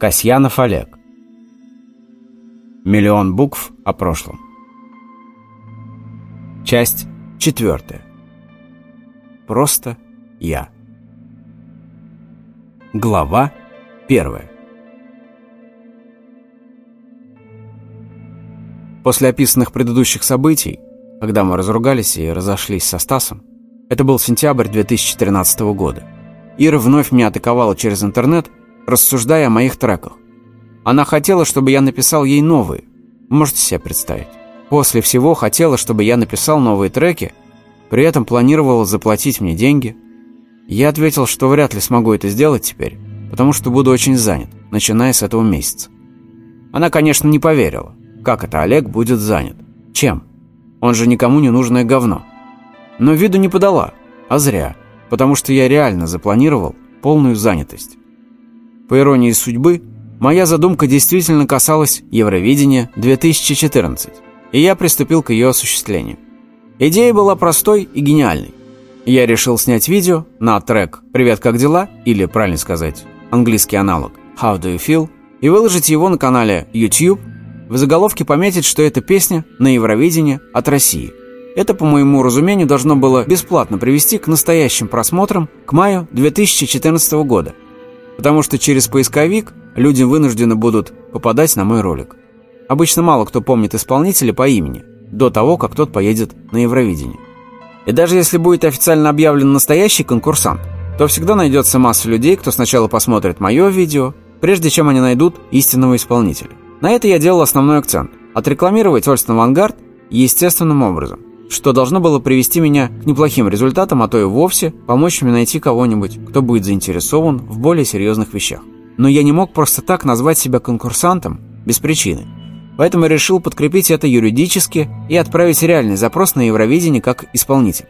Касьянов Олег. Миллион букв о прошлом. Часть четвертая. Просто я. Глава первая. После описанных предыдущих событий, когда мы разругались и разошлись со Стасом, это был сентябрь 2013 года, Ира вновь меня атаковала через интернет – рассуждая о моих треках. Она хотела, чтобы я написал ей новые. Можете себе представить. После всего хотела, чтобы я написал новые треки, при этом планировала заплатить мне деньги. Я ответил, что вряд ли смогу это сделать теперь, потому что буду очень занят, начиная с этого месяца. Она, конечно, не поверила. Как это Олег будет занят? Чем? Он же никому не нужное говно. Но виду не подала, а зря, потому что я реально запланировал полную занятость. По иронии судьбы, моя задумка действительно касалась Евровидения 2014, и я приступил к ее осуществлению. Идея была простой и гениальной. Я решил снять видео на трек «Привет, как дела?» или, правильно сказать, английский аналог «How do you feel?» и выложить его на канале YouTube, в заголовке пометить, что это песня на Евровидение от России. Это, по моему разумению, должно было бесплатно привести к настоящим просмотрам к маю 2014 года – потому что через поисковик люди вынуждены будут попадать на мой ролик. Обычно мало кто помнит исполнителя по имени, до того, как тот поедет на Евровидение. И даже если будет официально объявлен настоящий конкурсант, то всегда найдется масса людей, кто сначала посмотрит мое видео, прежде чем они найдут истинного исполнителя. На это я делал основной акцент – отрекламировать Ольстон Авангард естественным образом что должно было привести меня к неплохим результатам, а то и вовсе помочь мне найти кого-нибудь, кто будет заинтересован в более серьезных вещах. Но я не мог просто так назвать себя конкурсантом без причины. Поэтому решил подкрепить это юридически и отправить реальный запрос на Евровидение как исполнитель.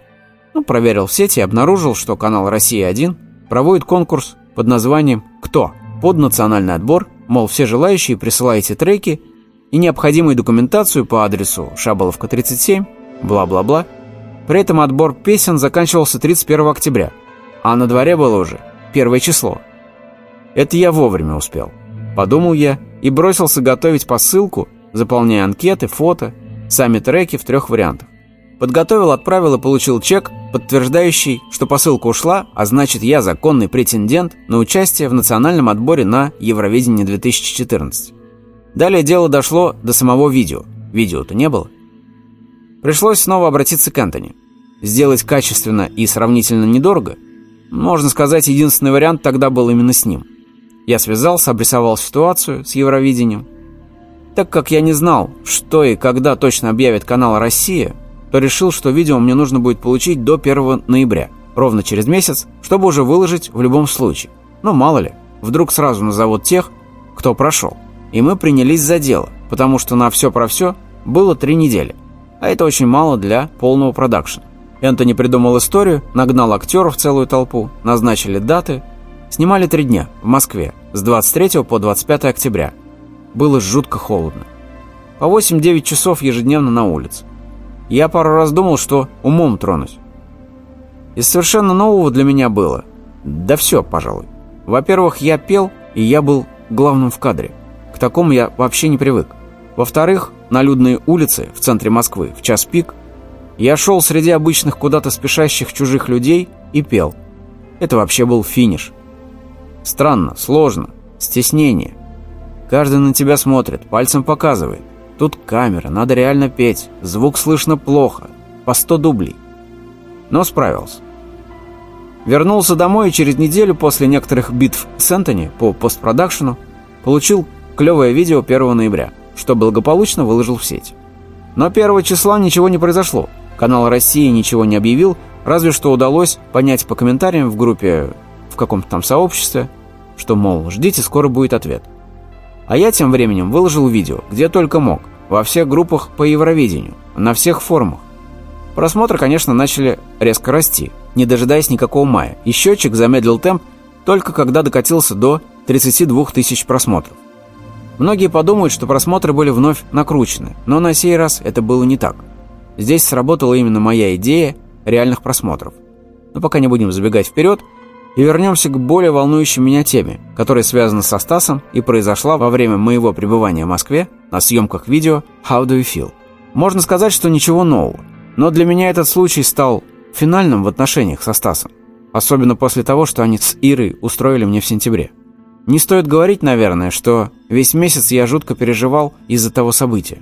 Ну, проверил в сети и обнаружил, что канал «Россия-1» проводит конкурс под названием «Кто?» под национальный отбор, мол, все желающие присылайте треки и необходимую документацию по адресу Шаболовка, 37, бла-бла-бла. При этом отбор песен заканчивался 31 октября, а на дворе было уже первое число. Это я вовремя успел. Подумал я и бросился готовить посылку, заполняя анкеты, фото, сами треки в трех вариантах. Подготовил, отправил и получил чек, подтверждающий, что посылка ушла, а значит я законный претендент на участие в национальном отборе на Евровидение 2014. Далее дело дошло до самого видео. Видео-то не было. Пришлось снова обратиться к Энтони. Сделать качественно и сравнительно недорого, можно сказать, единственный вариант тогда был именно с ним. Я связался, обрисовал ситуацию с Евровидением. Так как я не знал, что и когда точно объявит канал «Россия», то решил, что видео мне нужно будет получить до 1 ноября, ровно через месяц, чтобы уже выложить в любом случае. Но мало ли, вдруг сразу назовут тех, кто прошел. И мы принялись за дело, потому что на все про все было три недели – а это очень мало для полного продакшена. Энтони придумал историю, нагнал актеров целую толпу, назначили даты. Снимали три дня в Москве с 23 по 25 октября. Было жутко холодно. По 8-9 часов ежедневно на улице. Я пару раз думал, что умом тронусь. Из совершенно нового для меня было. Да все, пожалуй. Во-первых, я пел, и я был главным в кадре. К такому я вообще не привык. Во-вторых, на людные улицы в центре Москвы в час пик я шел среди обычных куда-то спешащих чужих людей и пел. Это вообще был финиш. Странно, сложно, стеснение. Каждый на тебя смотрит, пальцем показывает. Тут камера, надо реально петь, звук слышно плохо, по 100 дублей. Но справился. Вернулся домой и через неделю после некоторых битв с Энтони по постпродакшену получил клевое видео 1 ноября что благополучно выложил в сеть. Но первого числа ничего не произошло. Канал России ничего не объявил, разве что удалось понять по комментариям в группе, в каком-то там сообществе, что, мол, ждите, скоро будет ответ. А я тем временем выложил видео, где только мог, во всех группах по Евровидению, на всех форумах. Просмотры, конечно, начали резко расти, не дожидаясь никакого мая, и счетчик замедлил темп только когда докатился до 32 тысяч просмотров. Многие подумают, что просмотры были вновь накручены, но на сей раз это было не так. Здесь сработала именно моя идея реальных просмотров. Но пока не будем забегать вперед, И вернемся к более волнующей меня теме, которая связана со Стасом и произошла во время моего пребывания в Москве на съемках видео «How do you feel?». Можно сказать, что ничего нового. Но для меня этот случай стал финальным в отношениях со Стасом. Особенно после того, что они с Ирой устроили мне в сентябре. Не стоит говорить, наверное, что весь месяц я жутко переживал из-за того события.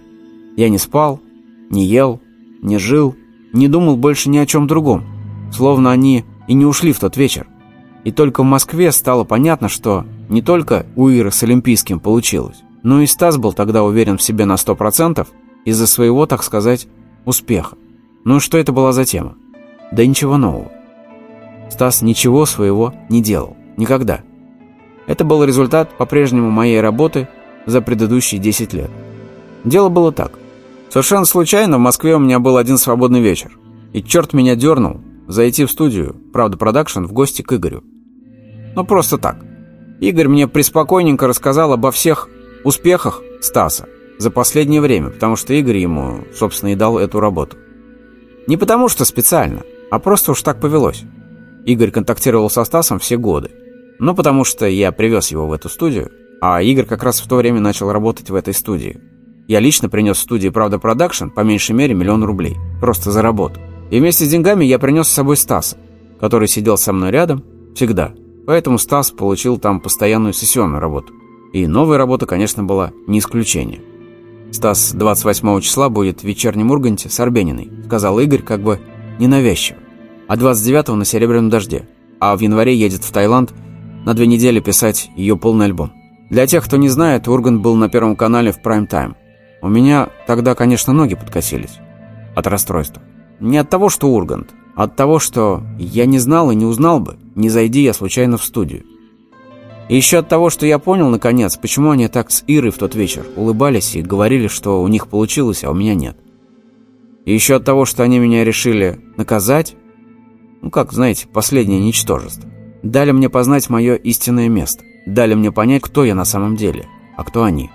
Я не спал, не ел, не жил, не думал больше ни о чем другом. Словно они и не ушли в тот вечер. И только в Москве стало понятно, что не только у Иры с Олимпийским получилось, но и Стас был тогда уверен в себе на сто процентов из-за своего, так сказать, успеха. Ну что это была за тема? Да ничего нового. Стас ничего своего не делал. Никогда. Это был результат по-прежнему моей работы за предыдущие 10 лет. Дело было так. Совершенно случайно в Москве у меня был один свободный вечер. И черт меня дернул зайти в студию «Правда Продакшн» в гости к Игорю. Ну, просто так. Игорь мне преспокойненько рассказал обо всех успехах Стаса за последнее время, потому что Игорь ему, собственно, и дал эту работу. Не потому что специально, а просто уж так повелось. Игорь контактировал со Стасом все годы. Ну, потому что я привез его в эту студию, а Игорь как раз в то время начал работать в этой студии. Я лично принес студии «Правда Продакшн» по меньшей мере миллион рублей. Просто за работу. И вместе с деньгами я принес с собой Стаса, который сидел со мной рядом всегда. Поэтому Стас получил там постоянную сессионную работу. И новая работа, конечно, была не исключение. Стас 28 числа будет в вечернем Урганте с Арбениной, сказал Игорь как бы ненавязчиво а 29-го на «Серебряном дожде», а в январе едет в Таиланд на две недели писать ее полный альбом. Для тех, кто не знает, Ургант был на Первом канале в прайм-тайм. У меня тогда, конечно, ноги подкосились от расстройства. Не от того, что Ургант, а от того, что я не знал и не узнал бы, не зайди я случайно в студию. И еще от того, что я понял, наконец, почему они так с Ирой в тот вечер улыбались и говорили, что у них получилось, а у меня нет. И еще от того, что они меня решили наказать, ну, как, знаете, последнее ничтожество. Дали мне познать мое истинное место. Дали мне понять, кто я на самом деле, а кто они.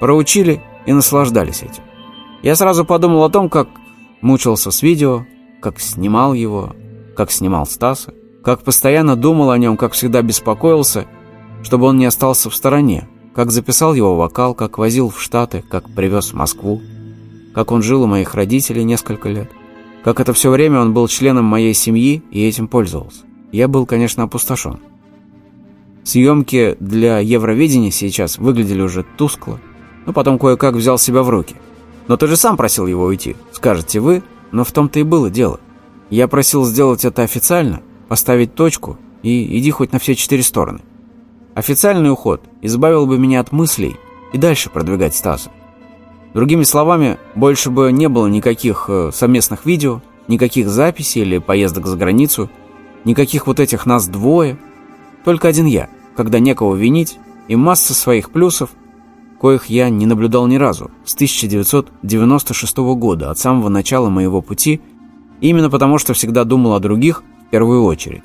Проучили и наслаждались этим. Я сразу подумал о том, как мучился с видео, как снимал его, как снимал Стаса, как постоянно думал о нем, как всегда беспокоился, чтобы он не остался в стороне, как записал его вокал, как возил в Штаты, как привез в Москву, как он жил у моих родителей несколько лет. Как это все время он был членом моей семьи и этим пользовался. Я был, конечно, опустошен. Съемки для Евровидения сейчас выглядели уже тускло, но потом кое-как взял себя в руки. «Но ты же сам просил его уйти», — скажете вы, но в том-то и было дело. Я просил сделать это официально, поставить точку и иди хоть на все четыре стороны. Официальный уход избавил бы меня от мыслей и дальше продвигать Стаса. Другими словами, больше бы не было никаких э, совместных видео, никаких записей или поездок за границу, никаких вот этих нас двое. Только один я, когда некого винить, и масса своих плюсов, коих я не наблюдал ни разу с 1996 года, от самого начала моего пути, именно потому что всегда думал о других в первую очередь.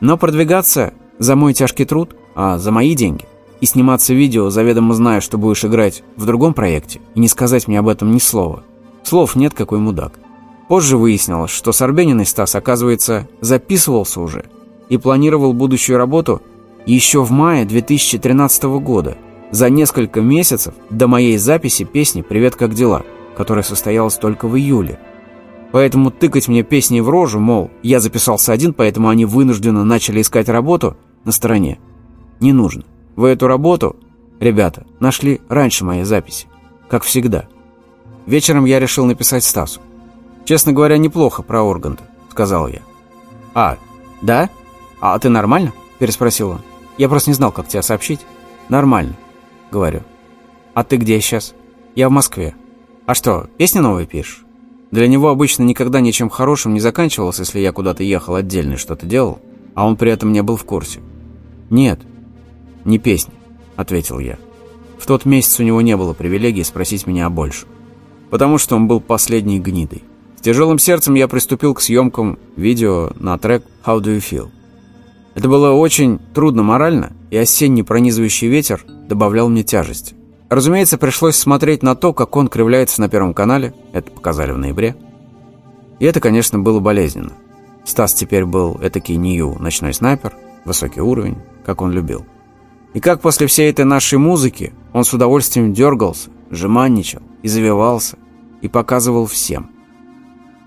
Но продвигаться за мой тяжкий труд, а за мои деньги – и сниматься видео, заведомо зная, что будешь играть в другом проекте, и не сказать мне об этом ни слова. Слов нет, какой мудак. Позже выяснилось, что с Арбениной Стас, оказывается, записывался уже и планировал будущую работу еще в мае 2013 года, за несколько месяцев до моей записи песни «Привет, как дела», которая состоялась только в июле. Поэтому тыкать мне песни в рожу, мол, я записался один, поэтому они вынужденно начали искать работу на стороне, не нужно. Вы эту работу, ребята, нашли раньше моей записи, как всегда. Вечером я решил написать Стасу. Честно говоря, неплохо про Урганта, сказал я. А, да? А ты нормально? Переспросил он. Я просто не знал, как тебе сообщить. Нормально, говорю. А ты где сейчас? Я в Москве. А что, песни новые пишешь? Для него обычно никогда ничем хорошим не заканчивалось, если я куда-то ехал отдельно и что-то делал, а он при этом не был в курсе. Нет, «Не песни», — ответил я. В тот месяц у него не было привилегии спросить меня о большем. Потому что он был последней гнидой. С тяжелым сердцем я приступил к съемкам видео на трек «How do you feel?». Это было очень трудно морально, и осенний пронизывающий ветер добавлял мне тяжести. Разумеется, пришлось смотреть на то, как он кривляется на Первом канале, это показали в ноябре. И это, конечно, было болезненно. Стас теперь был этакий Нью, ночной снайпер, высокий уровень, как он любил. И как после всей этой нашей музыки он с удовольствием дергался, жеманничал и завивался, и показывал всем.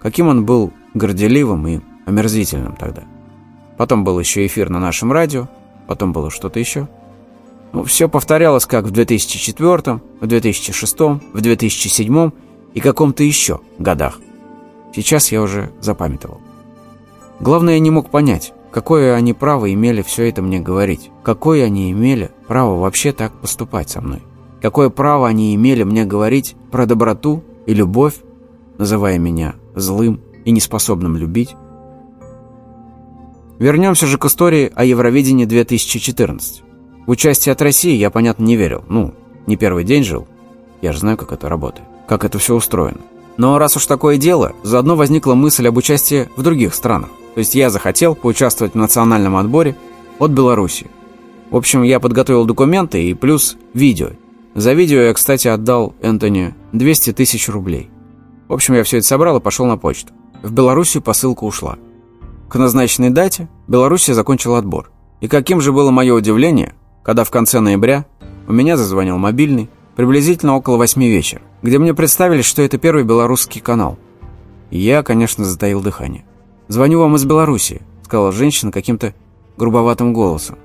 Каким он был горделивым и омерзительным тогда. Потом был еще эфир на нашем радио, потом было что-то еще. Ну, все повторялось как в 2004, в 2006, в 2007 и каком-то еще годах. Сейчас я уже запамятовал. Главное, я не мог понять, какое они право имели все это мне говорить. Какое они имели право вообще так поступать со мной. Какое право они имели мне говорить про доброту и любовь, называя меня злым и неспособным любить. Вернемся же к истории о Евровидении 2014. В участие от России я, понятно, не верил. Ну, не первый день жил. Я же знаю, как это работает, как это все устроено. Но раз уж такое дело, заодно возникла мысль об участии в других странах. То есть я захотел поучаствовать в национальном отборе от Беларуси. В общем, я подготовил документы и плюс видео. За видео я, кстати, отдал Энтони 200 тысяч рублей. В общем, я все это собрал и пошел на почту. В Белоруссию посылка ушла. К назначенной дате Белоруссия закончила отбор. И каким же было мое удивление, когда в конце ноября у меня зазвонил мобильный, приблизительно около восьми вечера, где мне представили, что это первый белорусский канал. И я, конечно, затаил дыхание. «Звоню вам из Белоруссии», — сказала женщина каким-то грубоватым голосом.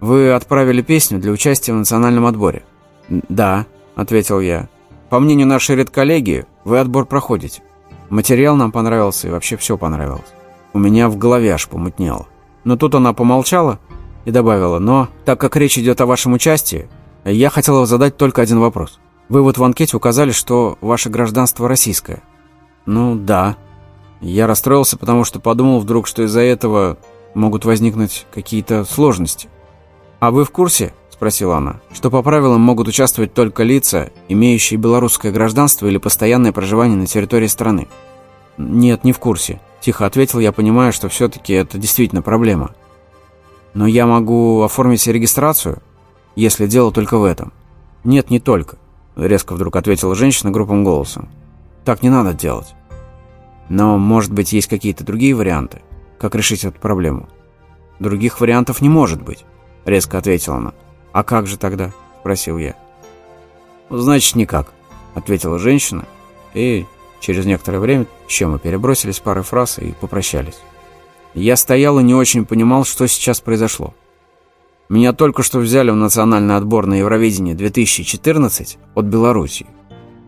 «Вы отправили песню для участия в национальном отборе?» «Да», — ответил я. «По мнению нашей редколлегии, вы отбор проходите. Материал нам понравился и вообще все понравилось. У меня в голове аж помутнело. Но тут она помолчала и добавила, «Но, так как речь идет о вашем участии, я хотела задать только один вопрос. Вы вот в анкете указали, что ваше гражданство российское». «Ну, да». Я расстроился, потому что подумал вдруг, что из-за этого могут возникнуть какие-то сложности. «А вы в курсе?» – спросила она. «Что по правилам могут участвовать только лица, имеющие белорусское гражданство или постоянное проживание на территории страны?» «Нет, не в курсе», – тихо ответил я, понимая, что все-таки это действительно проблема. «Но я могу оформить регистрацию, если дело только в этом». «Нет, не только», – резко вдруг ответила женщина грубым голосом. «Так не надо делать. Но, может быть, есть какие-то другие варианты, как решить эту проблему?» «Других вариантов не может быть», – резко ответила она. «А как же тогда?» – спросил я. «Значит, никак», – ответила женщина и Через некоторое время еще мы перебросились парой фраз и попрощались. Я стоял и не очень понимал, что сейчас произошло. Меня только что взяли в национальный отбор на Евровидение 2014 от Белоруссии.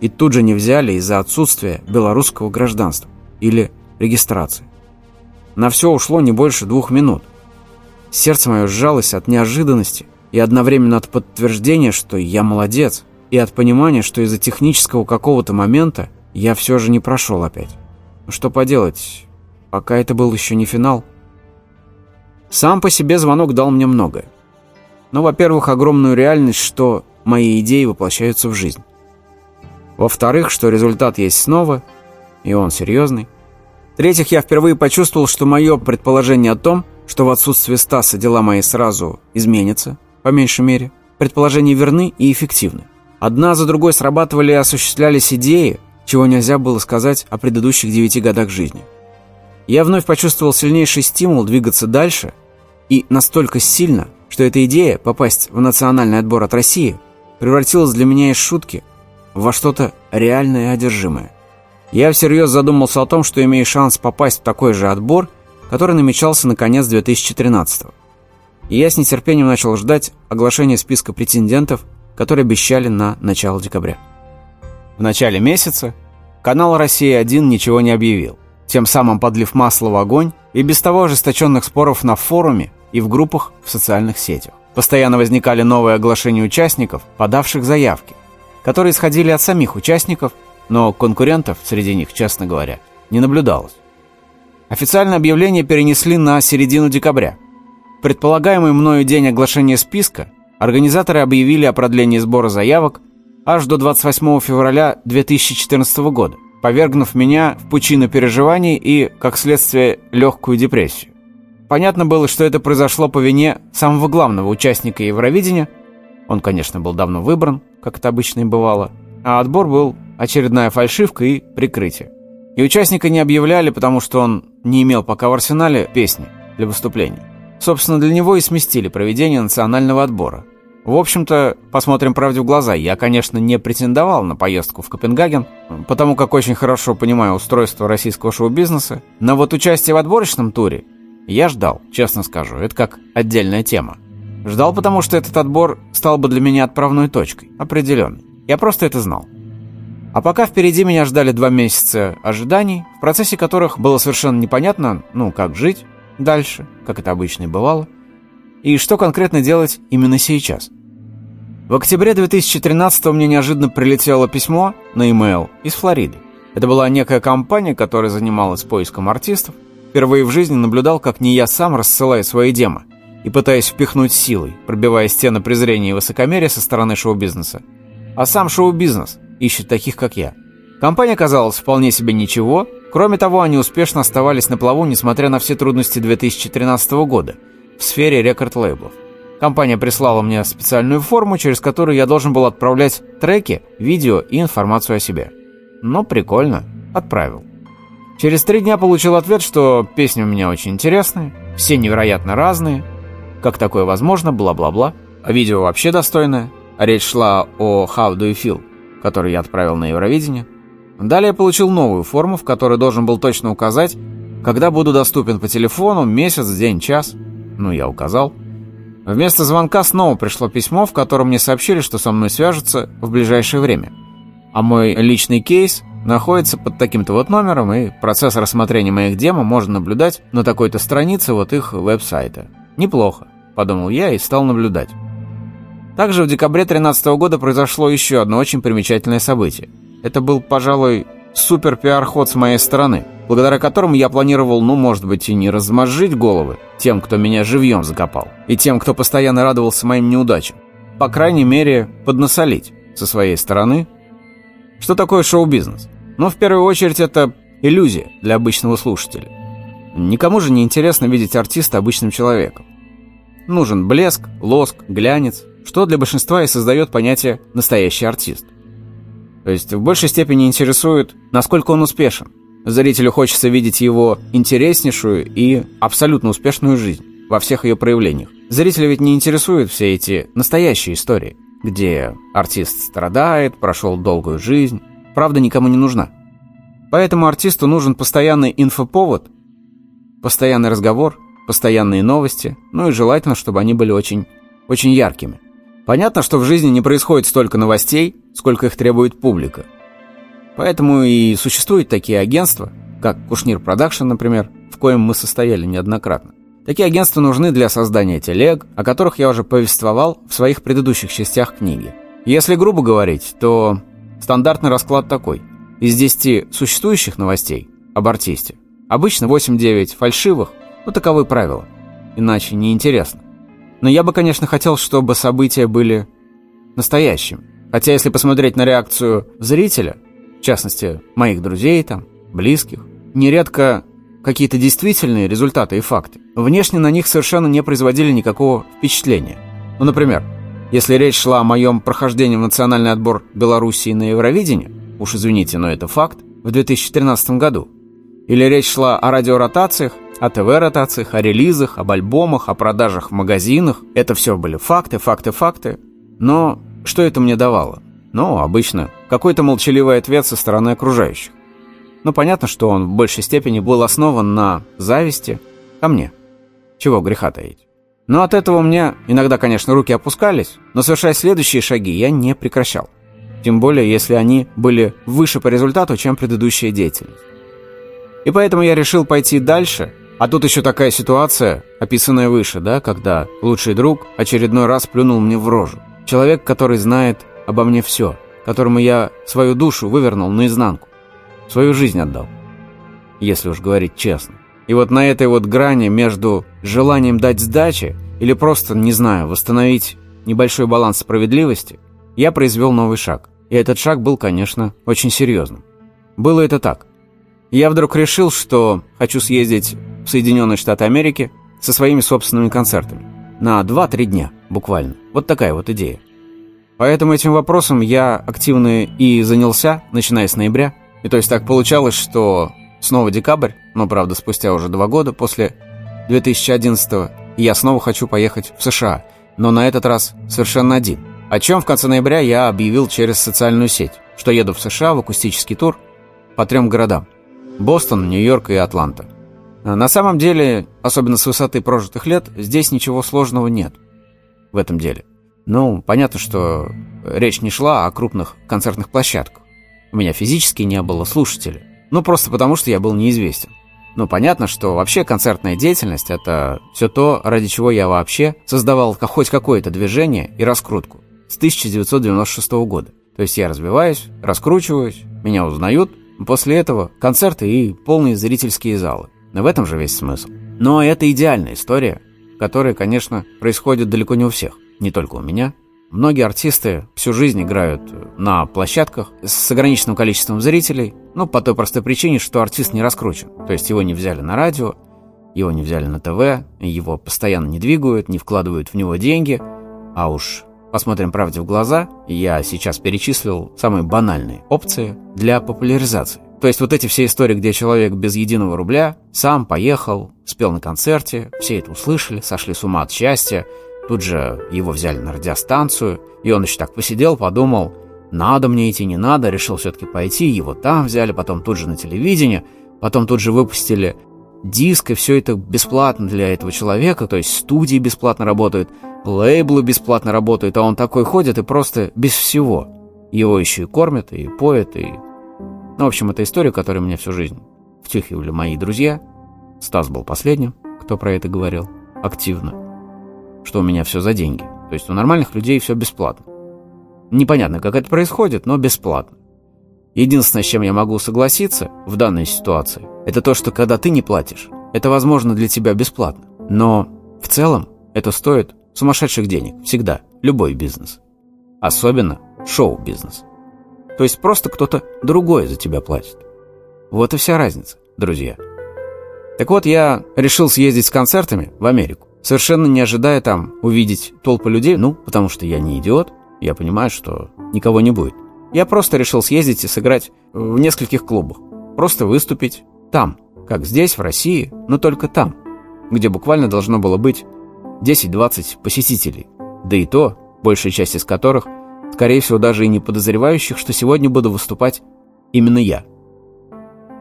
И тут же не взяли из-за отсутствия белорусского гражданства или регистрации. На все ушло не больше двух минут. Сердце мое сжалось от неожиданности и одновременно от подтверждения, что я молодец, и от понимания, что из-за технического какого-то момента я все же не прошел опять. Что поделать, пока это был еще не финал. Сам по себе звонок дал мне многое. Ну, во-первых, огромную реальность, что мои идеи воплощаются в жизнь. Во-вторых, что результат есть снова, и он серьезный. В-третьих, я впервые почувствовал, что мое предположение о том, что в отсутствие Стаса дела мои сразу изменятся, по меньшей мере, предположения верны и эффективны. Одна за другой срабатывали и осуществлялись идеи, чего нельзя было сказать о предыдущих девяти годах жизни. Я вновь почувствовал сильнейший стимул двигаться дальше, и настолько сильно, что эта идея попасть в национальный отбор от России превратилась для меня из шутки во что-то реальное и одержимое. Я всерьез задумался о том, что имею шанс попасть в такой же отбор, который намечался на конец 2013 -го. И я с нетерпением начал ждать оглашения списка претендентов, которые обещали на начало декабря. В начале месяца канал «Россия-1» ничего не объявил, тем самым подлив масло в огонь и без того ожесточенных споров на форуме и в группах в социальных сетях. Постоянно возникали новые оглашения участников, подавших заявки, которые исходили от самих участников, но конкурентов среди них, честно говоря, не наблюдалось. Официальное объявление перенесли на середину декабря. Предполагаемый мною день оглашения списка организаторы объявили о продлении сбора заявок аж до 28 февраля 2014 года, повергнув меня в пучину переживаний и, как следствие, легкую депрессию. Понятно было, что это произошло по вине самого главного участника Евровидения. Он, конечно, был давно выбран, как это обычно и бывало, а отбор был очередная фальшивка и прикрытие. И участника не объявляли, потому что он не имел пока в арсенале песни для выступления. Собственно, для него и сместили проведение национального отбора. В общем-то, посмотрим правде в глаза, я, конечно, не претендовал на поездку в Копенгаген, потому как очень хорошо понимаю устройство российского шоу-бизнеса, но вот участие в отборочном туре я ждал, честно скажу, это как отдельная тема. Ждал, потому что этот отбор стал бы для меня отправной точкой, определенно. Я просто это знал. А пока впереди меня ждали два месяца ожиданий, в процессе которых было совершенно непонятно, ну, как жить дальше, как это обычно и бывало, и что конкретно делать именно сейчас. В октябре 2013 мне неожиданно прилетело письмо на e-mail из Флориды. Это была некая компания, которая занималась поиском артистов. Впервые в жизни наблюдал, как не я сам рассылаю свои демо и пытаясь впихнуть силой, пробивая стены презрения и высокомерия со стороны шоу-бизнеса. А сам шоу-бизнес ищет таких, как я. Компания казалась вполне себе ничего. Кроме того, они успешно оставались на плаву, несмотря на все трудности 2013 года в сфере рекорд-лейблов. Компания прислала мне специальную форму, через которую я должен был отправлять треки, видео и информацию о себе. Ну, прикольно. Отправил. Через три дня получил ответ, что песни у меня очень интересные, все невероятно разные, как такое возможно, бла-бла-бла. А видео вообще достойное. Речь шла о «How do you feel», который я отправил на Евровидение. Далее получил новую форму, в которой должен был точно указать, когда буду доступен по телефону, месяц, день, час. Ну, я указал. Вместо звонка снова пришло письмо, в котором мне сообщили, что со мной свяжутся в ближайшее время. А мой личный кейс находится под таким-то вот номером, и процесс рассмотрения моих демо можно наблюдать на такой-то странице вот их веб-сайта. Неплохо. — подумал я и стал наблюдать. Также в декабре 2013 года произошло еще одно очень примечательное событие. Это был, пожалуй, супер пиар-ход с моей стороны, благодаря которому я планировал, ну, может быть, и не размозжить головы тем, кто меня живьем закопал, и тем, кто постоянно радовался моим неудачам. По крайней мере, поднасолить со своей стороны. Что такое шоу-бизнес? Ну, в первую очередь, это иллюзия для обычного слушателя. Никому же не интересно видеть артиста обычным человеком. Нужен блеск, лоск, глянец, что для большинства и создает понятие «настоящий артист». То есть в большей степени интересует, насколько он успешен. Зрителю хочется видеть его интереснейшую и абсолютно успешную жизнь во всех ее проявлениях. Зрителя ведь не интересуют все эти настоящие истории, где артист страдает, прошел долгую жизнь. Правда никому не нужна. Поэтому артисту нужен постоянный инфоповод, постоянный разговор – постоянные новости, ну и желательно, чтобы они были очень, очень яркими. Понятно, что в жизни не происходит столько новостей, сколько их требует публика. Поэтому и существуют такие агентства, как Кушнир Продакшн, например, в коем мы состояли неоднократно. Такие агентства нужны для создания телег, о которых я уже повествовал в своих предыдущих частях книги. Если грубо говорить, то стандартный расклад такой. Из 10 существующих новостей об артисте обычно 8-9 фальшивых, ну, таковы правила. Иначе неинтересно. Но я бы, конечно, хотел, чтобы события были настоящими. Хотя, если посмотреть на реакцию зрителя, в частности, моих друзей там, близких, нередко какие-то действительные результаты и факты, внешне на них совершенно не производили никакого впечатления. Ну, например, если речь шла о моем прохождении в национальный отбор Белоруссии на Евровидение, уж извините, но это факт, в 2013 году, или речь шла о радиоротациях, о ТВ-ротациях, о релизах, об альбомах, о продажах в магазинах. Это все были факты, факты, факты. Но что это мне давало? Ну, обычно, какой-то молчаливый ответ со стороны окружающих. Ну, понятно, что он в большей степени был основан на зависти ко мне. Чего греха таить. Но от этого у меня иногда, конечно, руки опускались, но совершая следующие шаги я не прекращал. Тем более, если они были выше по результату, чем предыдущая деятельность. И поэтому я решил пойти дальше а тут еще такая ситуация, описанная выше, да, когда лучший друг очередной раз плюнул мне в рожу. Человек, который знает обо мне все, которому я свою душу вывернул наизнанку, свою жизнь отдал, если уж говорить честно. И вот на этой вот грани между желанием дать сдачи или просто, не знаю, восстановить небольшой баланс справедливости, я произвел новый шаг. И этот шаг был, конечно, очень серьезным. Было это так. Я вдруг решил, что хочу съездить в Соединенные Штаты Америки со своими собственными концертами. На 2-3 дня, буквально. Вот такая вот идея. Поэтому этим вопросом я активно и занялся, начиная с ноября. И то есть так получалось, что снова декабрь, но, правда, спустя уже два года после 2011 я снова хочу поехать в США, но на этот раз совершенно один. О чем в конце ноября я объявил через социальную сеть, что еду в США в акустический тур по трем городам – Бостон, Нью-Йорк и Атланта. На самом деле, особенно с высоты прожитых лет, здесь ничего сложного нет в этом деле. Ну, понятно, что речь не шла о крупных концертных площадках. У меня физически не было слушателей. Ну, просто потому, что я был неизвестен. Ну, понятно, что вообще концертная деятельность – это все то, ради чего я вообще создавал хоть какое-то движение и раскрутку с 1996 года. То есть я развиваюсь, раскручиваюсь, меня узнают, после этого концерты и полные зрительские залы. В этом же весь смысл. Но это идеальная история, которая, конечно, происходит далеко не у всех, не только у меня. Многие артисты всю жизнь играют на площадках с ограниченным количеством зрителей, ну, по той простой причине, что артист не раскручен. То есть его не взяли на радио, его не взяли на ТВ, его постоянно не двигают, не вкладывают в него деньги. А уж посмотрим правде в глаза, я сейчас перечислил самые банальные опции для популяризации. То есть вот эти все истории, где человек без единого рубля сам поехал, спел на концерте, все это услышали, сошли с ума от счастья, Тут же его взяли на радиостанцию, и он еще так посидел, подумал, надо мне идти, не надо, решил все-таки пойти, его там взяли, потом тут же на телевидение, потом тут же выпустили диск, и все это бесплатно для этого человека, то есть студии бесплатно работают, лейблы бесплатно работают, а он такой ходит и просто без всего. Его еще и кормят, и поят, и... Ну, в общем, это история, которую мне всю жизнь втюхивали мои друзья. Стас был последним, кто про это говорил активно что у меня все за деньги. То есть у нормальных людей все бесплатно. Непонятно, как это происходит, но бесплатно. Единственное, с чем я могу согласиться в данной ситуации, это то, что когда ты не платишь, это возможно для тебя бесплатно. Но в целом это стоит сумасшедших денег. Всегда. Любой бизнес. Особенно шоу-бизнес. То есть просто кто-то другой за тебя платит. Вот и вся разница, друзья. Так вот, я решил съездить с концертами в Америку совершенно не ожидая там увидеть толпы людей, ну, потому что я не идиот, я понимаю, что никого не будет. Я просто решил съездить и сыграть в нескольких клубах. Просто выступить там, как здесь, в России, но только там, где буквально должно было быть 10-20 посетителей. Да и то, большая часть из которых, скорее всего, даже и не подозревающих, что сегодня буду выступать именно я.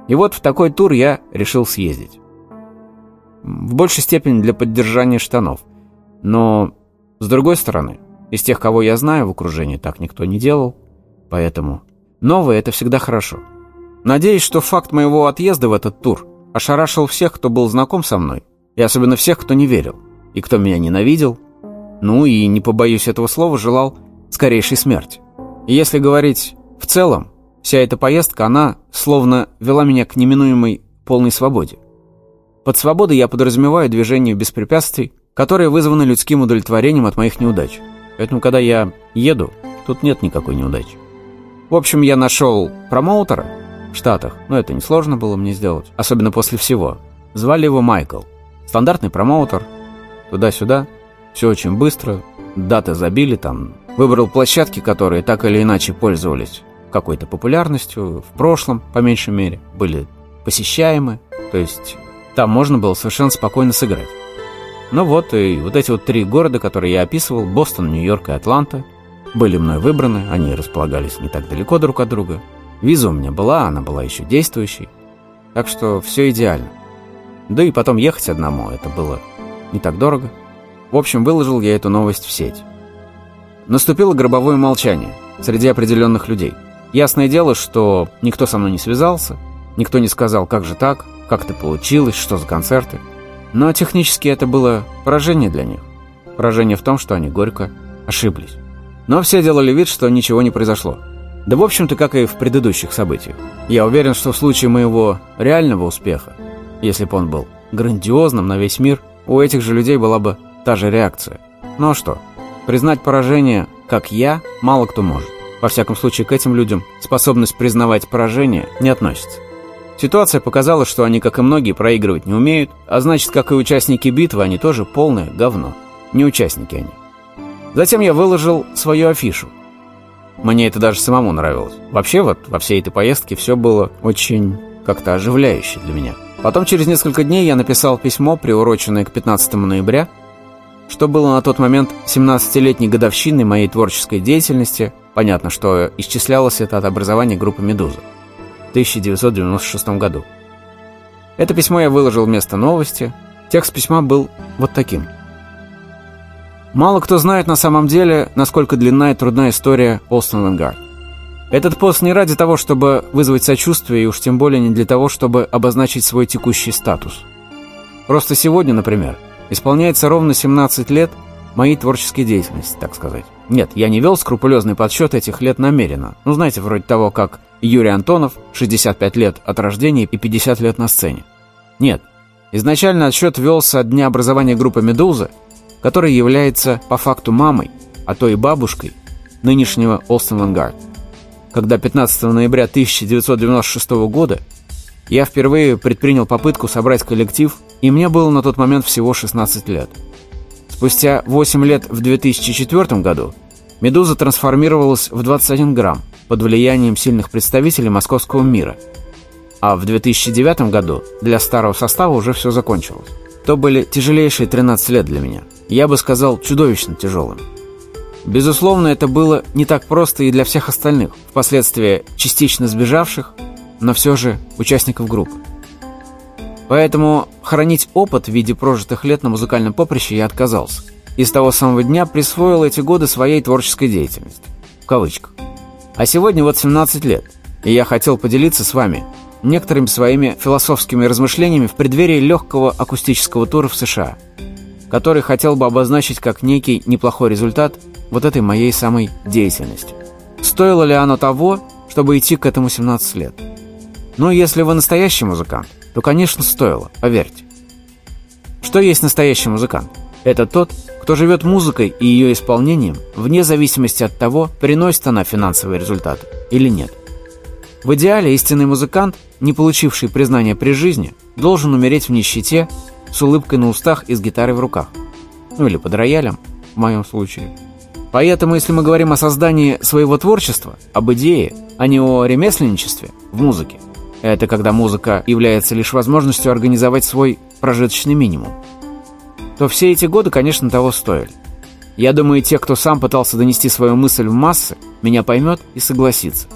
И вот в такой тур я решил съездить. В большей степени для поддержания штанов. Но, с другой стороны, из тех, кого я знаю в окружении, так никто не делал. Поэтому новое — это всегда хорошо. Надеюсь, что факт моего отъезда в этот тур ошарашил всех, кто был знаком со мной, и особенно всех, кто не верил, и кто меня ненавидел, ну и, не побоюсь этого слова, желал скорейшей смерти. И если говорить в целом, вся эта поездка, она словно вела меня к неминуемой полной свободе. Под свободой я подразумеваю движение без препятствий, которые вызваны людским удовлетворением от моих неудач. Поэтому, когда я еду, тут нет никакой неудачи. В общем, я нашел промоутера в Штатах, но это несложно было мне сделать, особенно после всего. Звали его Майкл. Стандартный промоутер, туда-сюда, все очень быстро, даты забили там. Выбрал площадки, которые так или иначе пользовались какой-то популярностью в прошлом, по меньшей мере, были посещаемы, то есть там можно было совершенно спокойно сыграть. Ну вот, и вот эти вот три города, которые я описывал, Бостон, Нью-Йорк и Атланта, были мной выбраны, они располагались не так далеко друг от друга. Виза у меня была, она была еще действующей. Так что все идеально. Да и потом ехать одному, это было не так дорого. В общем, выложил я эту новость в сеть. Наступило гробовое молчание среди определенных людей. Ясное дело, что никто со мной не связался, никто не сказал, как же так, как это получилось, что за концерты. Но технически это было поражение для них. Поражение в том, что они горько ошиблись. Но все делали вид, что ничего не произошло. Да в общем-то, как и в предыдущих событиях. Я уверен, что в случае моего реального успеха, если бы он был грандиозным на весь мир, у этих же людей была бы та же реакция. Ну а что? Признать поражение, как я, мало кто может. Во всяком случае, к этим людям способность признавать поражение не относится. Ситуация показала, что они, как и многие, проигрывать не умеют, а значит, как и участники битвы, они тоже полное говно. Не участники они. Затем я выложил свою афишу. Мне это даже самому нравилось. Вообще вот во всей этой поездке все было очень как-то оживляюще для меня. Потом через несколько дней я написал письмо, приуроченное к 15 ноября, что было на тот момент 17-летней годовщиной моей творческой деятельности. Понятно, что исчислялось это от образования группы «Медуза» в 1996 году. Это письмо я выложил вместо новости. Текст письма был вот таким – Мало кто знает на самом деле, насколько длинна и трудна история Олстон Вангард. Этот пост не ради того, чтобы вызвать сочувствие, и уж тем более не для того, чтобы обозначить свой текущий статус. Просто сегодня, например, исполняется ровно 17 лет моей творческой деятельности, так сказать. Нет, я не вел скрупулезный подсчет этих лет намеренно. Ну, знаете, вроде того, как Юрий Антонов, 65 лет от рождения и 50 лет на сцене. Нет, изначально отсчет велся от дня образования группы «Медуза», который является по факту мамой, а то и бабушкой нынешнего Олстон Вангард. Когда 15 ноября 1996 года я впервые предпринял попытку собрать коллектив, и мне было на тот момент всего 16 лет. Спустя 8 лет в 2004 году «Медуза» трансформировалась в 21 грамм под влиянием сильных представителей московского мира. А в 2009 году для старого состава уже все закончилось. То были тяжелейшие 13 лет для меня – я бы сказал, чудовищно тяжелым. Безусловно, это было не так просто и для всех остальных, впоследствии частично сбежавших, но все же участников группы. Поэтому хранить опыт в виде прожитых лет на музыкальном поприще я отказался. И с того самого дня присвоил эти годы своей творческой деятельности. В кавычках. А сегодня вот 17 лет, и я хотел поделиться с вами некоторыми своими философскими размышлениями в преддверии легкого акустического тура в США – который хотел бы обозначить как некий неплохой результат вот этой моей самой деятельности. Стоило ли оно того, чтобы идти к этому 17 лет? Ну, если вы настоящий музыкант, то, конечно, стоило, поверьте. Что есть настоящий музыкант? Это тот, кто живет музыкой и ее исполнением, вне зависимости от того, приносит она финансовые результаты или нет. В идеале истинный музыкант, не получивший признания при жизни, должен умереть в нищете с улыбкой на устах и с гитарой в руках. Ну или под роялем, в моем случае. Поэтому, если мы говорим о создании своего творчества, об идее, а не о ремесленничестве в музыке, это когда музыка является лишь возможностью организовать свой прожиточный минимум, то все эти годы, конечно, того стоили. Я думаю, те, кто сам пытался донести свою мысль в массы, меня поймет и согласится.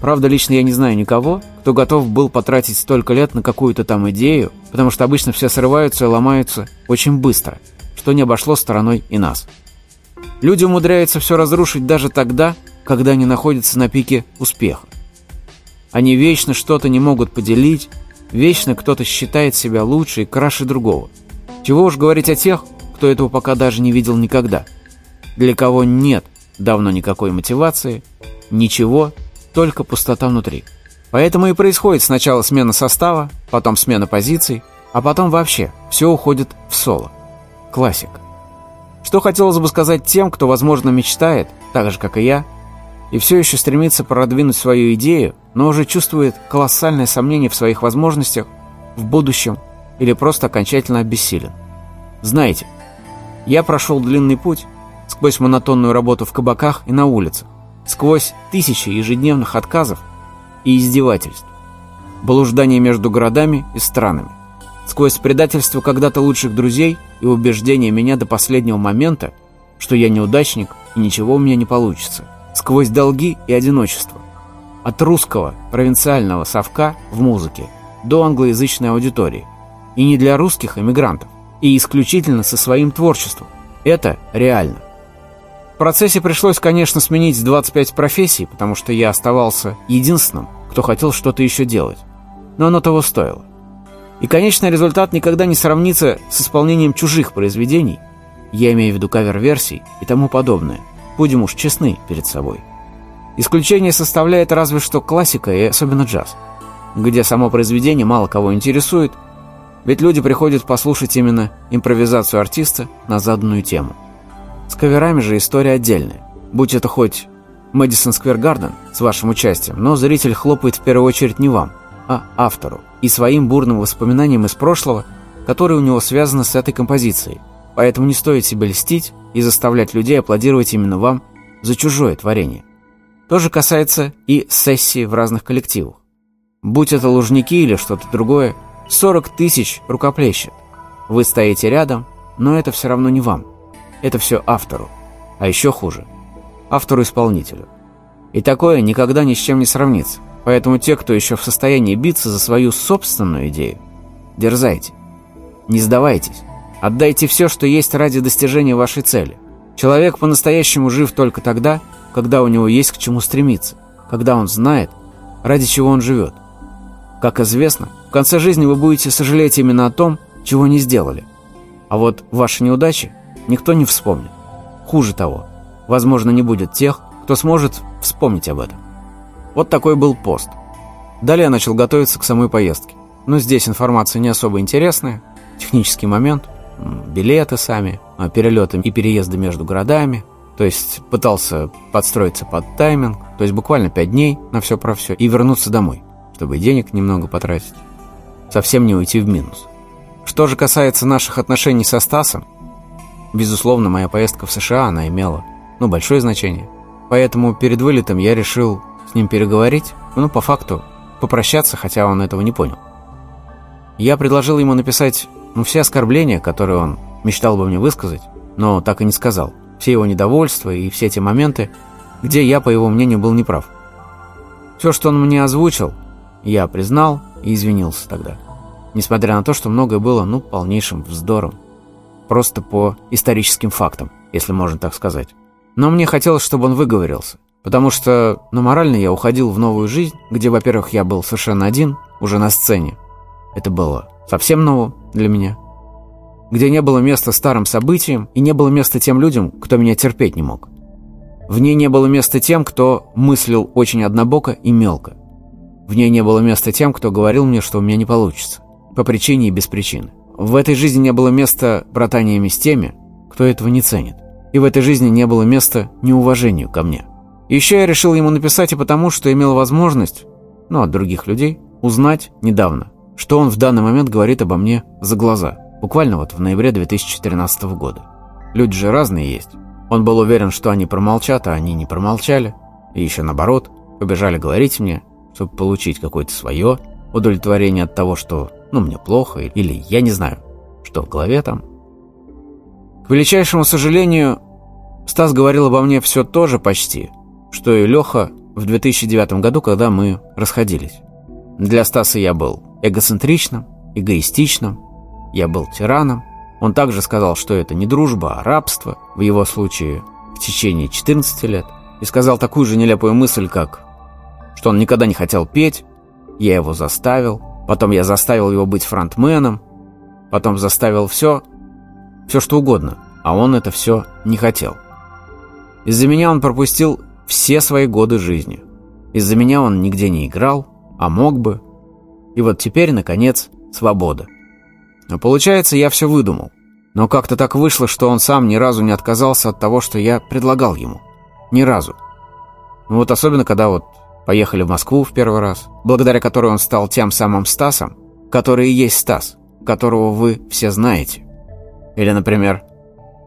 Правда, лично я не знаю никого, кто готов был потратить столько лет на какую-то там идею, потому что обычно все срываются и ломаются очень быстро, что не обошло стороной и нас. Люди умудряются все разрушить даже тогда, когда они находятся на пике успеха. Они вечно что-то не могут поделить, вечно кто-то считает себя лучше и краше другого. Чего уж говорить о тех, кто этого пока даже не видел никогда. Для кого нет давно никакой мотивации, ничего только пустота внутри. Поэтому и происходит сначала смена состава, потом смена позиций, а потом вообще все уходит в соло. Классик. Что хотелось бы сказать тем, кто, возможно, мечтает, так же, как и я, и все еще стремится продвинуть свою идею, но уже чувствует колоссальное сомнение в своих возможностях в будущем или просто окончательно обессилен. Знаете, я прошел длинный путь сквозь монотонную работу в кабаках и на улицах, сквозь тысячи ежедневных отказов и издевательств, блуждание между городами и странами, сквозь предательство когда-то лучших друзей и убеждение меня до последнего момента, что я неудачник и ничего у меня не получится, сквозь долги и одиночество, от русского провинциального совка в музыке до англоязычной аудитории, и не для русских эмигрантов, и исключительно со своим творчеством. Это реально. В процессе пришлось, конечно, сменить 25 профессий, потому что я оставался единственным, кто хотел что-то еще делать. Но оно того стоило. И конечный результат никогда не сравнится с исполнением чужих произведений, я имею в виду кавер-версий и тому подобное. Будем уж честны перед собой. Исключение составляет разве что классика и особенно джаз, где само произведение мало кого интересует, ведь люди приходят послушать именно импровизацию артиста на заданную тему. С каверами же история отдельная. Будь это хоть Мэдисон Сквер Гарден с вашим участием, но зритель хлопает в первую очередь не вам, а автору и своим бурным воспоминаниям из прошлого, которые у него связаны с этой композицией. Поэтому не стоит себя льстить и заставлять людей аплодировать именно вам за чужое творение. То же касается и сессий в разных коллективах. Будь это лужники или что-то другое, 40 тысяч рукоплещет. Вы стоите рядом, но это все равно не вам. Это все автору. А еще хуже – автору-исполнителю. И такое никогда ни с чем не сравнится. Поэтому те, кто еще в состоянии биться за свою собственную идею, дерзайте. Не сдавайтесь. Отдайте все, что есть ради достижения вашей цели. Человек по-настоящему жив только тогда, когда у него есть к чему стремиться, когда он знает, ради чего он живет. Как известно, в конце жизни вы будете сожалеть именно о том, чего не сделали. А вот ваши неудачи никто не вспомнит. Хуже того, возможно, не будет тех, кто сможет вспомнить об этом. Вот такой был пост. Далее я начал готовиться к самой поездке. Но здесь информация не особо интересная, технический момент, билеты сами, перелеты и переезды между городами – то есть пытался подстроиться под тайминг, то есть буквально пять дней на все про все, и вернуться домой, чтобы денег немного потратить. Совсем не уйти в минус. Что же касается наших отношений со Стасом, безусловно, моя поездка в США, она имела, ну, большое значение. Поэтому перед вылетом я решил с ним переговорить, ну, по факту, попрощаться, хотя он этого не понял. Я предложил ему написать, ну, все оскорбления, которые он мечтал бы мне высказать, но так и не сказал – все его недовольства и все те моменты, где я, по его мнению, был неправ. Все, что он мне озвучил, я признал и извинился тогда. Несмотря на то, что многое было, ну, полнейшим вздором. Просто по историческим фактам, если можно так сказать. Но мне хотелось, чтобы он выговорился. Потому что, ну, морально я уходил в новую жизнь, где, во-первых, я был совершенно один, уже на сцене. Это было совсем ново для меня где не было места старым событиям и не было места тем людям, кто меня терпеть не мог. В ней не было места тем, кто мыслил очень однобоко и мелко. В ней не было места тем, кто говорил мне, что у меня не получится. По причине и без причины. В этой жизни не было места братаниями с теми, кто этого не ценит. И в этой жизни не было места неуважению ко мне. Еще я решил ему написать и потому, что имел возможность, ну, от других людей, узнать недавно, что он в данный момент говорит обо мне за глаза – Буквально вот в ноябре 2013 года. Люди же разные есть. Он был уверен, что они промолчат, а они не промолчали. И еще наоборот, побежали говорить мне, чтобы получить какое-то свое удовлетворение от того, что, ну, мне плохо, или я не знаю, что в голове там. К величайшему сожалению, Стас говорил обо мне все то же почти, что и Леха в 2009 году, когда мы расходились. Для Стаса я был эгоцентричным, эгоистичным, я был тираном. Он также сказал, что это не дружба, а рабство, в его случае в течение 14 лет. И сказал такую же нелепую мысль, как, что он никогда не хотел петь, я его заставил, потом я заставил его быть фронтменом, потом заставил все, все что угодно, а он это все не хотел. Из-за меня он пропустил все свои годы жизни. Из-за меня он нигде не играл, а мог бы. И вот теперь, наконец, свобода. Но получается, я все выдумал. Но как-то так вышло, что он сам ни разу не отказался от того, что я предлагал ему. Ни разу. Ну вот особенно, когда вот поехали в Москву в первый раз, благодаря которой он стал тем самым Стасом, который и есть Стас, которого вы все знаете. Или, например,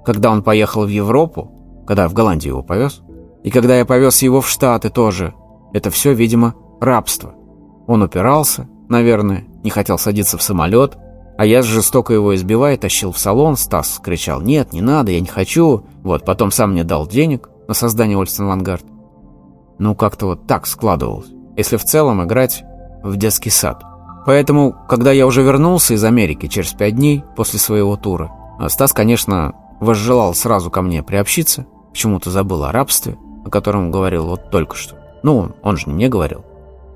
когда он поехал в Европу, когда в Голландию его повез, и когда я повез его в Штаты тоже, это все, видимо, рабство. Он упирался, наверное, не хотел садиться в самолет, а я жестоко его избивая тащил в салон, Стас кричал «Нет, не надо, я не хочу». Вот, потом сам мне дал денег на создание Ольстен Вангард. Ну, как-то вот так складывалось, если в целом играть в детский сад. Поэтому, когда я уже вернулся из Америки через пять дней после своего тура, Стас, конечно, возжелал сразу ко мне приобщиться, почему-то забыл о рабстве, о котором говорил вот только что. Ну, он же не мне говорил.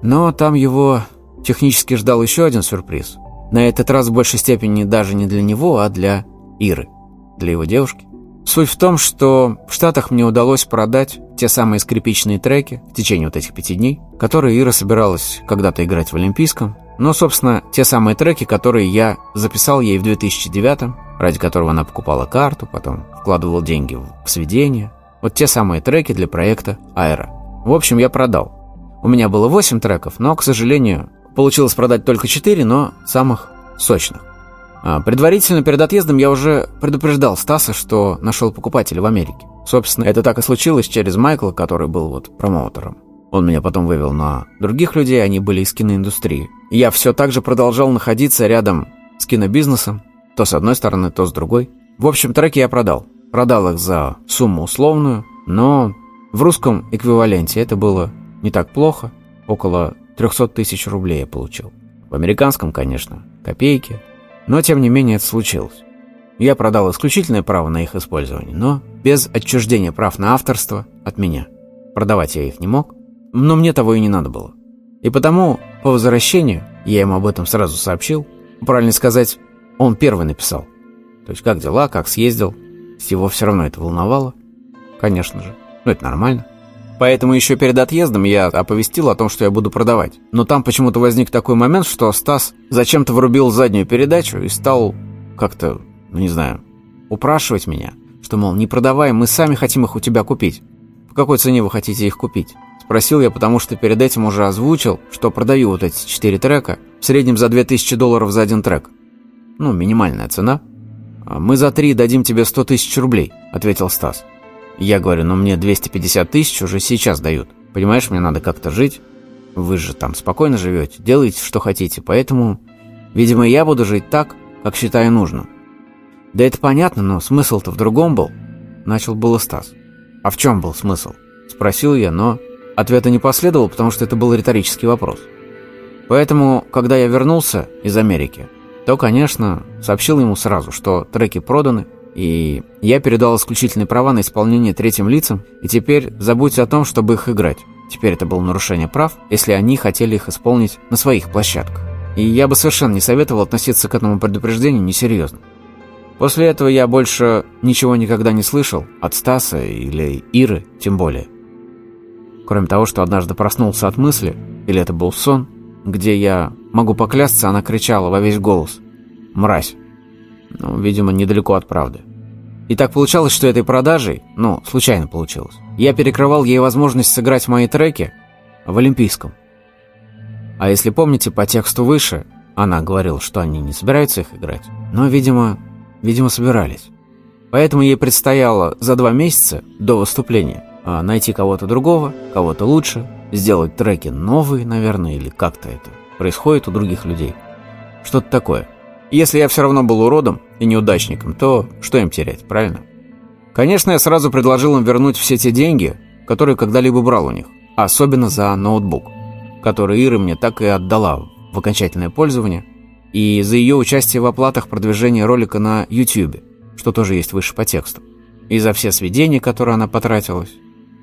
Но там его технически ждал еще один сюрприз. На этот раз в большей степени даже не для него, а для Иры, для его девушки. Суть в том, что в Штатах мне удалось продать те самые скрипичные треки в течение вот этих пяти дней, которые Ира собиралась когда-то играть в Олимпийском. Но, собственно, те самые треки, которые я записал ей в 2009 ради которого она покупала карту, потом вкладывала деньги в сведения. Вот те самые треки для проекта «Аэро». В общем, я продал. У меня было 8 треков, но, к сожалению, Получилось продать только четыре, но самых сочных. А предварительно перед отъездом я уже предупреждал Стаса, что нашел покупателя в Америке. Собственно, это так и случилось через Майкла, который был вот промоутером. Он меня потом вывел на других людей, они были из киноиндустрии. Я все так же продолжал находиться рядом с кинобизнесом, то с одной стороны, то с другой. В общем, треки я продал. Продал их за сумму условную, но в русском эквиваленте это было не так плохо. Около 300 тысяч рублей я получил. В американском, конечно, копейки. Но, тем не менее, это случилось. Я продал исключительное право на их использование, но без отчуждения прав на авторство от меня. Продавать я их не мог, но мне того и не надо было. И потому, по возвращению, я ему об этом сразу сообщил. Правильно сказать, он первый написал. То есть, как дела, как съездил. Его все равно это волновало. Конечно же. Ну, это нормально. Поэтому еще перед отъездом я оповестил о том, что я буду продавать. Но там почему-то возник такой момент, что Стас зачем-то врубил заднюю передачу и стал как-то, ну не знаю, упрашивать меня, что, мол, не продавай, мы сами хотим их у тебя купить. По какой цене вы хотите их купить? Спросил я, потому что перед этим уже озвучил, что продаю вот эти четыре трека в среднем за 2000 долларов за один трек. Ну, минимальная цена. «А «Мы за три дадим тебе 100 тысяч рублей», — ответил Стас. Я говорю, ну мне 250 тысяч уже сейчас дают. Понимаешь, мне надо как-то жить. Вы же там спокойно живете, делаете, что хотите. Поэтому, видимо, я буду жить так, как считаю нужным. Да это понятно, но смысл-то в другом был. Начал было Стас. А в чем был смысл? Спросил я, но ответа не последовало, потому что это был риторический вопрос. Поэтому, когда я вернулся из Америки, то, конечно, сообщил ему сразу, что треки проданы, и я передал исключительные права на исполнение третьим лицам, и теперь забудьте о том, чтобы их играть. Теперь это было нарушение прав, если они хотели их исполнить на своих площадках. И я бы совершенно не советовал относиться к этому предупреждению несерьезно. После этого я больше ничего никогда не слышал от Стаса или Иры, тем более. Кроме того, что однажды проснулся от мысли, или это был сон, где я, могу поклясться, она кричала во весь голос «Мразь!» Ну, видимо, недалеко от правды. И так получалось, что этой продажей, ну, случайно получилось, я перекрывал ей возможность сыграть мои треки в Олимпийском. А если помните, по тексту выше, она говорила, что они не собираются их играть, но, видимо, видимо, собирались. Поэтому ей предстояло за два месяца до выступления а, найти кого-то другого, кого-то лучше, сделать треки новые, наверное, или как-то это происходит у других людей. Что-то такое. Если я все равно был уродом и неудачником, то что им терять, правильно? Конечно, я сразу предложил им вернуть все те деньги, которые когда-либо брал у них, особенно за ноутбук, который Ира мне так и отдала в окончательное пользование, и за ее участие в оплатах продвижения ролика на YouTube, что тоже есть выше по тексту, и за все сведения, которые она потратилась.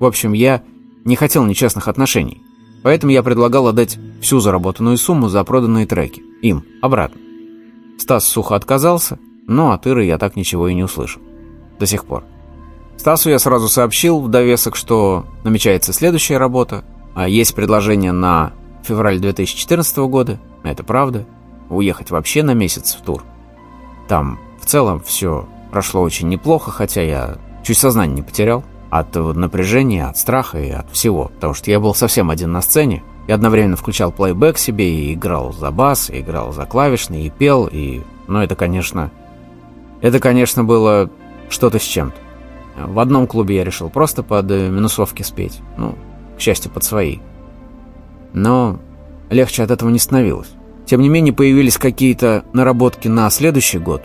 В общем, я не хотел нечестных отношений, поэтому я предлагал отдать всю заработанную сумму за проданные треки им обратно. Стас сухо отказался, но от Иры я так ничего и не услышал. До сих пор. Стасу я сразу сообщил в довесок, что намечается следующая работа, а есть предложение на февраль 2014 года, это правда, уехать вообще на месяц в тур. Там в целом все прошло очень неплохо, хотя я чуть сознание не потерял от напряжения, от страха и от всего, потому что я был совсем один на сцене, и одновременно включал плейбэк себе и играл за бас, и играл за клавишный, и пел, и... Ну, это, конечно... Это, конечно, было что-то с чем-то. В одном клубе я решил просто под э, минусовки спеть. Ну, к счастью, под свои. Но легче от этого не становилось. Тем не менее, появились какие-то наработки на следующий год.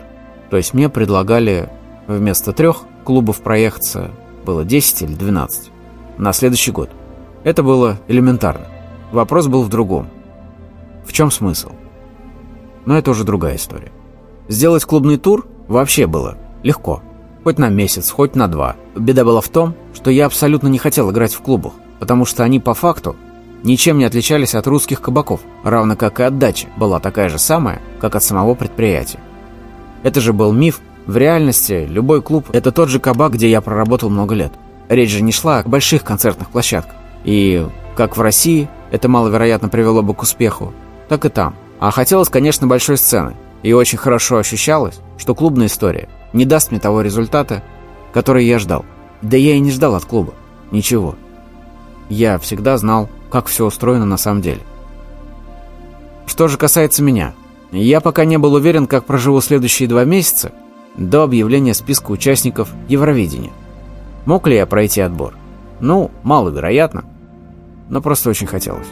То есть мне предлагали вместо трех клубов проехаться, было 10 или 12, на следующий год. Это было элементарно. Вопрос был в другом. В чем смысл? Но это уже другая история. Сделать клубный тур вообще было легко. Хоть на месяц, хоть на два. Беда была в том, что я абсолютно не хотел играть в клубах, потому что они по факту ничем не отличались от русских кабаков, равно как и отдача была такая же самая, как от самого предприятия. Это же был миф. В реальности любой клуб – это тот же кабак, где я проработал много лет. Речь же не шла о больших концертных площадках. И, как в России, это маловероятно привело бы к успеху, так и там. А хотелось, конечно, большой сцены. И очень хорошо ощущалось, что клубная история не даст мне того результата, который я ждал. Да я и не ждал от клуба. Ничего. Я всегда знал, как все устроено на самом деле. Что же касается меня, я пока не был уверен, как проживу следующие два месяца до объявления списка участников Евровидения. Мог ли я пройти отбор? Ну, маловероятно, но просто очень хотелось.